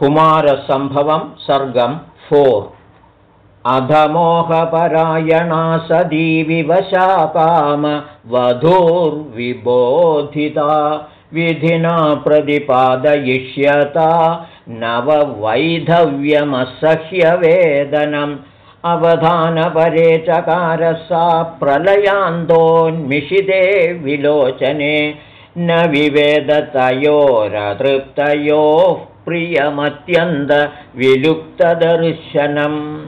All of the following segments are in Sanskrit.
कुमारसम्भवं सर्गं फोर्। अधमोहपरायणा सदी विवशाकाम वधूर्विबोधिता विधिना प्रतिपादयिष्यता नववैधव्यमसह्यवेदनम् अवधानपरे चकार सा प्रलयान्दोन्मिषिते विलोचने न विवेदतयोरतृप्तयोः प्रियमत्यन्तविलुप्तदर्शनम्।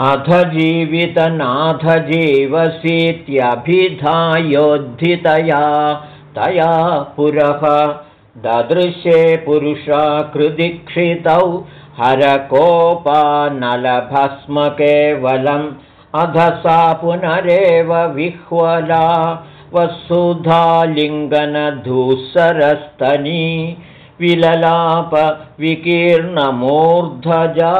अथ जीवितनाथ जीवसीत्यभिधायोद्धितया तया पुरः। ददृशे पुरुषाकृदीक्षितौ हरकोपानलभस्म केवलम् अध सा पुनरेव विह्वला। वसुधालिङ्गनधूसरस्तनी विललापविकीर्णमूर्धजा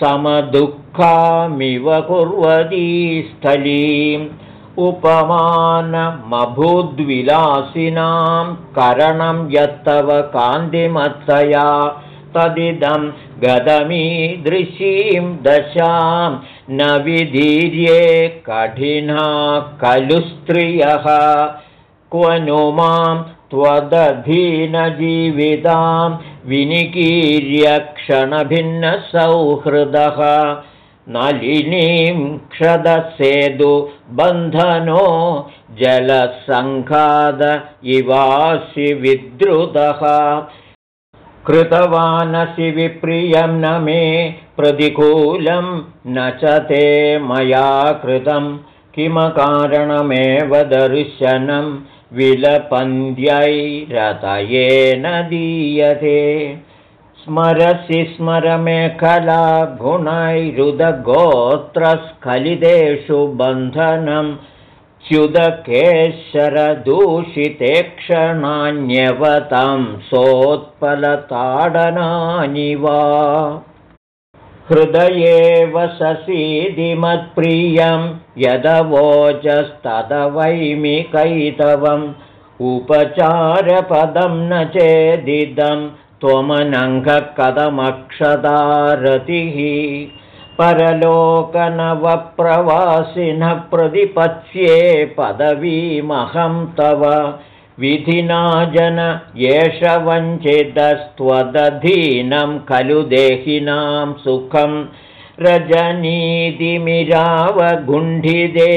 समदुःखामिव कुर्वती स्थलीम् उपमानमभूद्विलासिनां करणं यत्तव कान्तिमत्तया तदिदं गदमीदृशीं दशां न विधीर्ये कठिना खलु स्त्रियः क्व नु मां त्वदधीनजीवितां विनिकीर्यक्षणभिन्नसौहृदः नलिनीं क्षदसेदु बन्धनो जलसङ्घाद इवासि विद्रुतः। कृतवानसि विप्रियं न मे प्रतिकूलं न च ते मया कृतं। किमकारणमेव दर्शनं विलपन्द्यैरतयेन दीयते। स्मरसि स्मरमेखला गुणैरुदगोत्रस्खलितेषु बन्धनं च्युदकेशरदूषिते क्षणान्यवतं सोत्पलताडनानि वा हृदये वससीदिमत्प्रियं यदवोचस्तदवैमिकैतवम् उपचारपदं न चेदिदं त्वमनङ्गकदमक्षदारतिः परलोकनवप्रवासिनः प्रतिपत्स्ये पदवीमहं तव विधिना जन एष वञ्चितस्त्वदधीनं खलु देहिनां सुखं रजनीतिमिरावगुण्ठिदे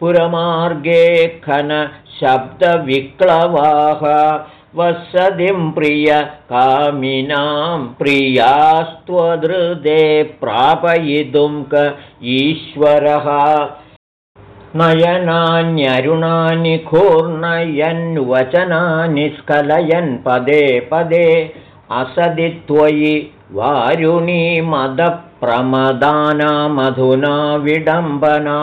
पुरमार्गे खनशब्दविक्लवाः वसतिं प्रियकामिनां प्रियास्त्वदृदे प्रापयितुं क ईश्वरः। नयनान्यरुणानि खूर्णयन्वचनानि स्खलयन् पदे पदे असदि त्वयि वारुणीमदप्रमदानामधुना विडम्बना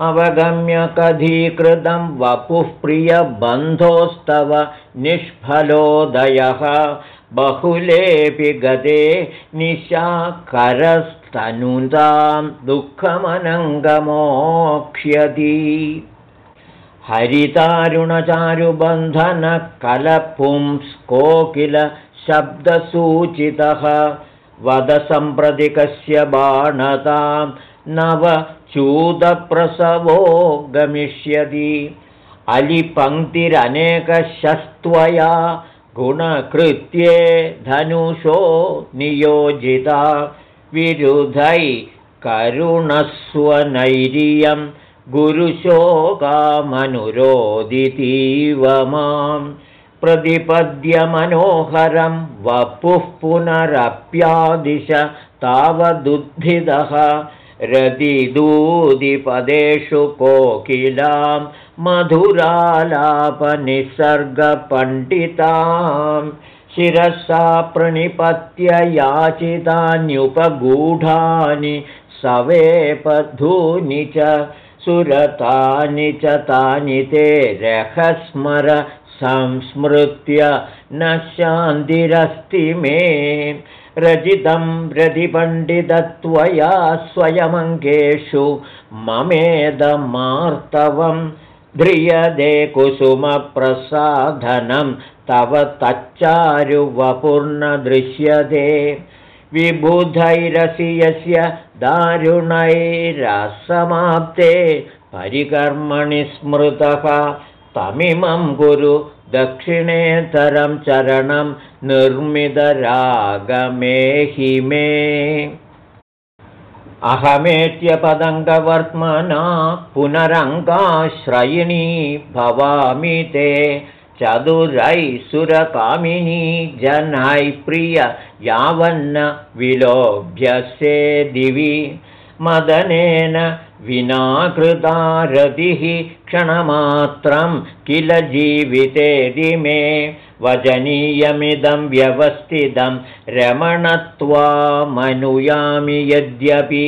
अवगम्य कधीकृतं वपुः प्रियबन्धोस्तव निष्फलोदयः। बहुलेऽपि गते निशाकरस्तनुतां दुःखमनङ्गमोक्ष्यति। हरितारुणचारुबन्धनकलपुंस्कोकिलशब्दसूचितः वदसम्प्रतिकस्य बाणतां नव चूदप्रसवो गमिष्यति। अलिपङ्क्तिरनेकशस्त्वया गुणकृत्ये धनुषो नियोजिता। विरुधै करुणस्वनैर्यं गुरुशोकामनुरोदितीव मां प्रतिपद्यमनोहरं वपुः पुनरप्यादिश तावदुद्धितः रदिदूदिपदेषु कोकिलां मधुरालापनिसर्गपण्डितां शिरसा प्रणिपत्य याचितान्युपगूढानि सवेपधूनि च सुरतानि च तानि ते रहस्मर संस्मृत्य न शान्तिरस्ति मे। रजितं रतिपण्डितत्वया स्वयमङ्गेषु ममेदमार्तवं। ध्रियदे कुसुमप्रसाधनं तव तच्चारुवपूर्णदृश्यते। विबुधैरसि यस्य दारुणैरसमाप्ते। परिकर्मणि स्मृतः तमिमं कुरु दक्षिणेतरं चरणं निर्मितरागमेहि मे अहमेत्यपदङ्गवर्त्मना पुनरङ्गाश्रयिणी भवामि ते चतुरैः सुरकामिनी जनैः प्रिय यावन्न विलोभ्यसे दिवि। मदनेन विना कृता रतिः क्षणमात्रं किल जीवितेदि मे वचनीयमिदं व्यवस्थितं रमणत्वामनुयामि यद्यपि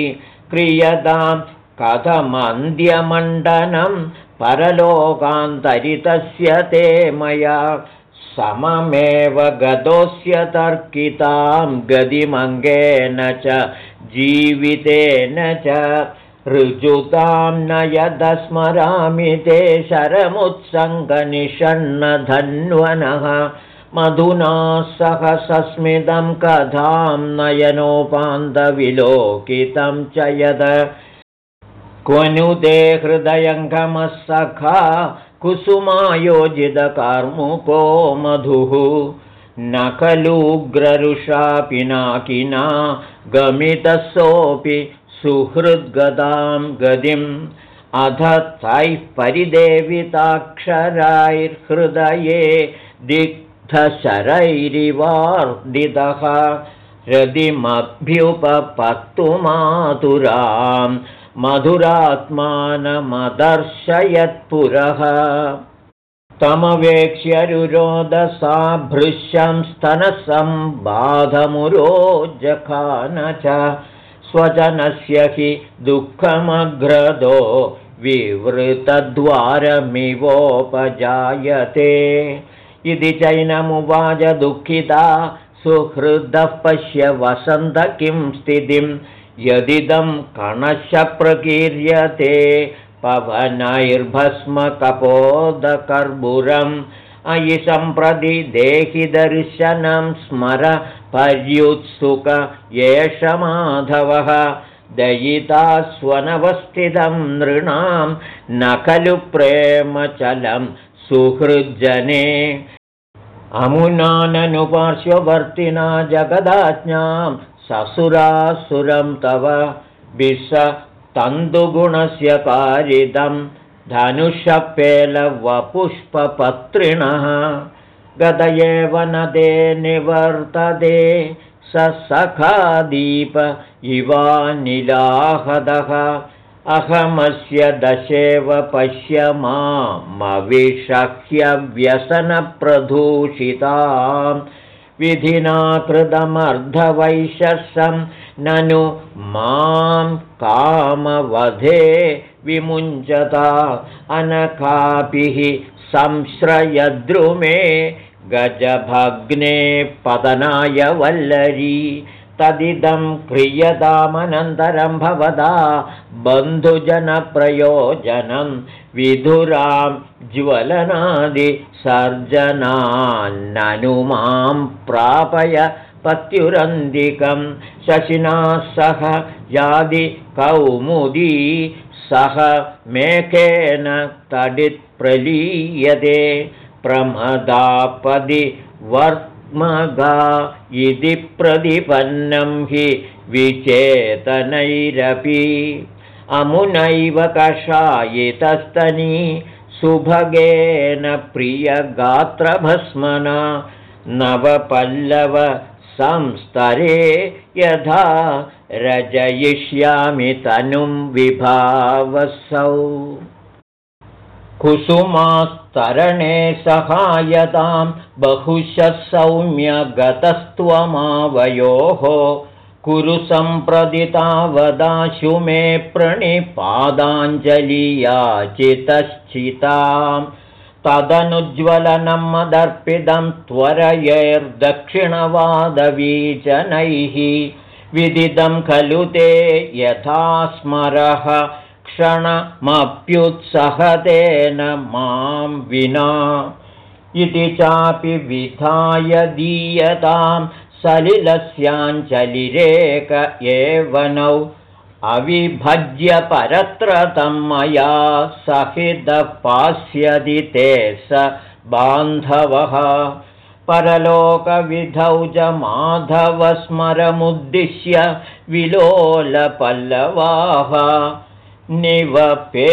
क्रियतां कथमन्द्यमण्डनं परलोकान्तरितस्य ते मया सममेव गतोऽस्य तर्कितां गतिमङ्गेन च जीवितेन च ऋजुतां न यदस्मरामि ते शरमुत्सङ्गनिषण्णधन्वनः मधुना सह सस्मितं कथां नयनोपान्तविलोकितं च यद। क्वनु ते हृदयङ्गमः सखा कुसुमायोजितकार्मुको मधुः। न खलुग्ररुषा पिनाकिना गमितसोऽपि सुहृद्गदां गतिम् अध तैः परिदेविताक्षरैर्हृदये दिग्धशरैरिवार्दितः रदिमभ्युपपत्तुमातुरां मधुरात्मानमदर्शयत्पुरः। तमवेक्ष्यरुरोदसा भृश्यं स्तनसं बाधमुरोजखान च स्वजनस्य हि दुःखमग्रदो विवृतद्वारमिवोपजायते। इति चैनमुवाच दुःखिता सुहृदः पश्य वसन्त किं स्थितिं। यदिदं कणशप्रकीर्यते पवनैर्भस्मकपोदकर्बुरम्। अयि सम्प्रति देहि दर्शनं स्मर पर्युत्सुक एष माधवः दयिता स्वनवस्थितं नृणां न खलु प्रेमचलं सुहृज्जने। अमुनाननुपार्श्ववर्तिना जगदाज्ञां ससुरासुरं तव विष तन्दुगुणस्य पारिदं धनुषपेलवपुष्पपत्रिणः गत एव न ते निवर्तते स सखादीप इवानिलाहदः अहमस्य दशेव पश्य मामविषह्यव्यसनप्रदूषितां विधिना कृतमर्धवैशसं ननु मां कामवधे विमुञ्चता। अनकापिः संश्रयद्रुमे गजभग्ने पतनाय वल्लरी। तदिदं क्रियतामनन्तरं भवदा बन्धुजनप्रयोजनं। विधुरां ज्वलनादिसर्जनान्ननु मां प्रापय पत्युरन्दिकं शशिना सह यादि कौमुदी सह मेकेन तडित्प्रलीयते प्रमदापदि वर्त्मगा इति प्रतिपन्नं हि विचेतनैरपि। अमुनैव कषायितस्तनी सुभगेन प्रियगात्रभस्मना नवपल्लव संस्तरे यथा रजयिष्यामि तनुं विभावसौ कुसुमास्तरणे सहायतां बहुशः सौम्यगतस्त्वमावयोः कुरु सम्प्रदितावदाशु मे प्रणिपादाञ्जलियाचितश्चितां तदनुज्वलनं मदर्पितं त्वरयैर्दक्षिणवादवीजनैः विदितं खलु ते यथा स्मरः क्षणमप्युत्सहतेन मां विना। इति चापि विधाय दीयतां सलिलस्याञ्चलिरेक एव नौ अविभज्य परत्र तं मया सहितः पास्यदि ते स बान्धवः। परलोकविधौ च माधवस्मरमुद्दिश्य विलोलपल्लवाः निवपे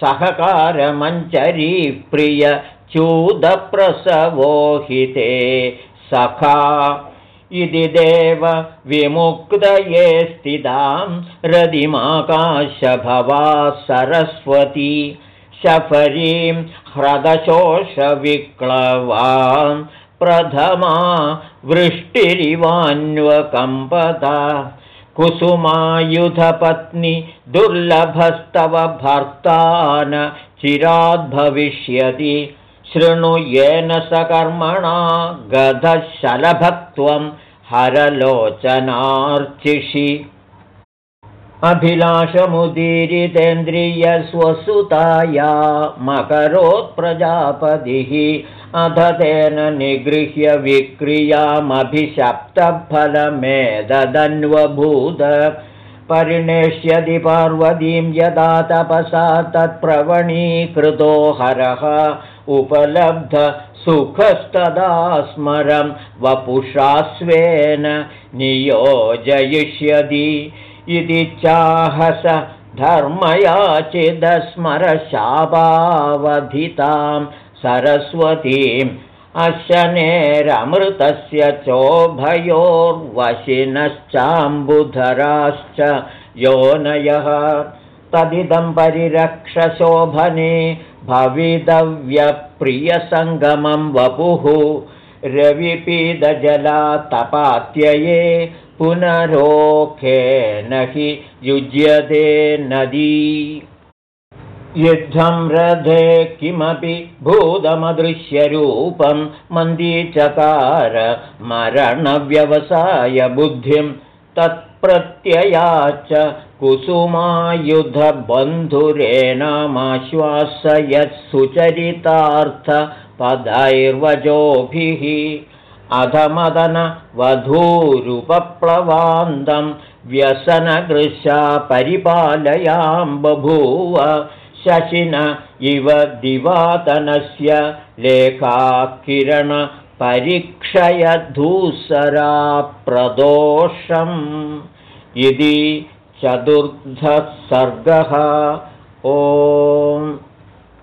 सहकारमञ्चरी प्रिय चूदप्रसवोहिते सखा। इति देव विमुक्तये स्थितां रदिमाकाशभवा सरस्वती शफरीं ह्रदशोषविक्लवां प्रथमा वृष्टिरिवान्वकम्पता कुसुमायुधपत्नि दुर्लभस्तव भर्तान चिराद्भविष्यति शृणु येन सकर्मणा गधशलभत्वं हरलोचनार्चिषि अभिलाषमुदीरितेन्द्रियस्वसुताया मकरोत्प्रजापतिः अध तेन निगृह्य विक्रियामभिशप्तफलमेदन्वभूत परिणेष्यति पार्वतीं यदा तपसा तत्प्रवणीकृतो हरः उपलब्धसुखस्तदा स्मरं वपुषास्वेन नियोजयिष्यति इति चाहस धर्मयाचिदस्मरशापावधितां सरस्वतीम् अशनेरमृतस्य चोभयोर्वशिनश्चाम्बुधराश्च योनयः तदिदं परिरक्षशोभने भवितव्यप्रियसङ्गमं वपुः रविपीदजला तपात्यये पुनरोखेन हि युज्यते नदी। युद्धं रथे किमपि भूतमदृश्यरूपं मन्दीचकार मरणव्यवसायबुद्धिं तत्प्रत्ययाच्च कुसुमायुधबन्धुरेणामाश्वासयत्सुचरितार्थपदैर्वचोभिः अधमदनवधूरुपप्लवान्तं व्यसनदृशा बभूव। शशिन इव दिवातनस्य लेखाकिरणपरीक्षयधूसराप्रदोषम्। इति चतुर्थः सर्गः ओ